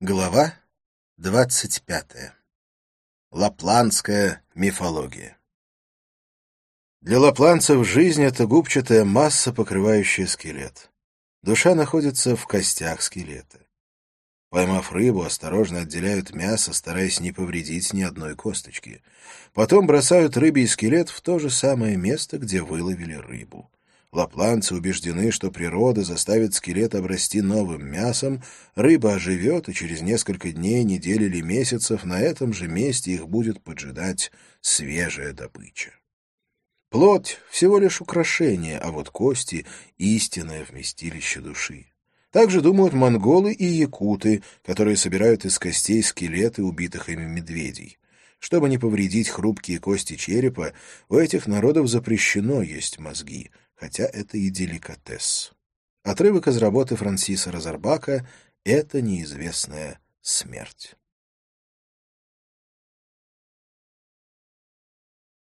Глава двадцать пятая. Лапландская мифология. Для лапланцев жизнь — это губчатая масса, покрывающая скелет. Душа находится в костях скелета. Поймав рыбу, осторожно отделяют мясо, стараясь не повредить ни одной косточки. Потом бросают рыбий скелет в то же самое место, где выловили рыбу. Лапланцы убеждены, что природа заставит скелет обрасти новым мясом, рыба оживет, и через несколько дней, недель или месяцев на этом же месте их будет поджидать свежая добыча. Плоть — всего лишь украшение, а вот кости — истинное вместилище души. Также думают монголы и якуты, которые собирают из костей скелеты убитых ими медведей. Чтобы не повредить хрупкие кости черепа, у этих народов запрещено есть мозги — хотя это и деликатес. Отрывок из работы Франсиса Розарбака «Это неизвестная смерть».